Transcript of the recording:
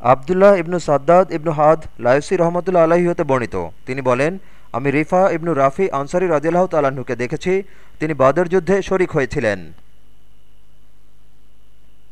আবদুল্লাহ ইবনু সাদ্দাদ ইবনু হাদ লায়সি রহমতুল্লা আলাহি হতে বর্ণিত। তিনি বলেন, আমি রিফা ইবনু রাফি আনসারি রাজিল্লাহ তালাহুকে দেখেছি। তিনি বাদর যুদ্ধে শরিক হয়েছিলেন।